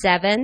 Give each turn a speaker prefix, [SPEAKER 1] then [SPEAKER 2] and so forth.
[SPEAKER 1] seven